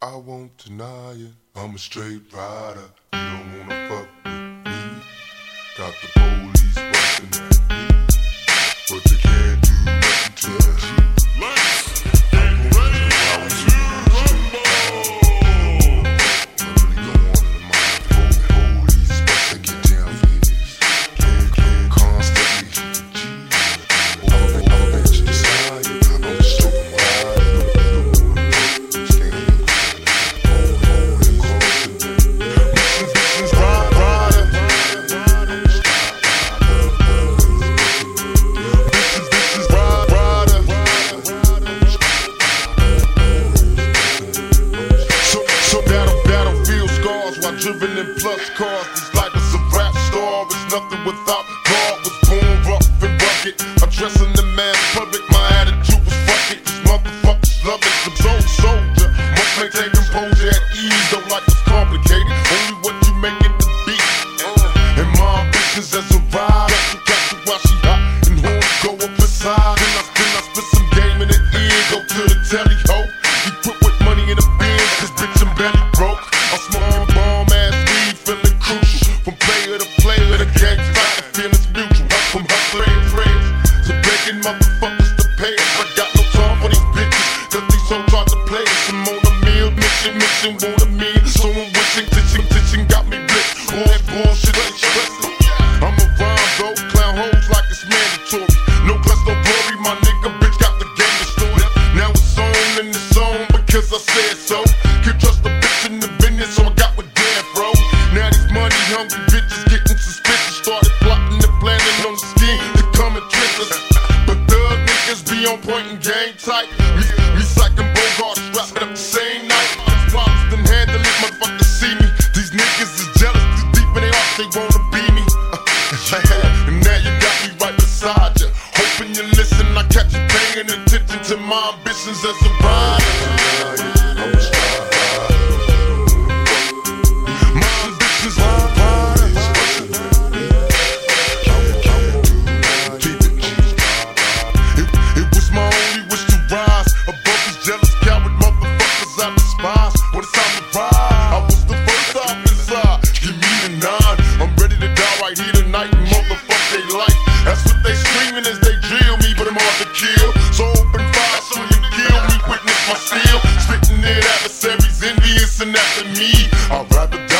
I won't deny it. I'm a straight rider. You don't wanna fuck with me. Got the police busting driven in plush cars, it's like it's a rap star. It's nothing with so hard to play. Some more the meal, mission, mission, wanna meal. So I'm wishing, titching, titching, got me blitzed. All that bullshit that you. I'm a rhyme though, clown hoes like it's mandatory. No class, no glory, my nigga, bitch got the game destroyed. Now it's on and it's on because I said so. Can't trust the bitch in the business, so I got with dead, bro. Now these money hungry bitches getting suspicious. Started plotting and planning on the scheme to come and trick us. But thug niggas be on point and game tight drop it up the same night. Problems them handling, motherfuckers see me. These niggas is jealous, too deep in their hearts, they wanna be me. Uh, and now you got me right beside you. Hoping you listen, I catch you paying attention to my ambitions as a life. That's what they screaming as they drill me, but I'm hard to kill. So open fire, so you kill me, witness my steel. Spitting at adversaries, envious and after me. I'd rather die.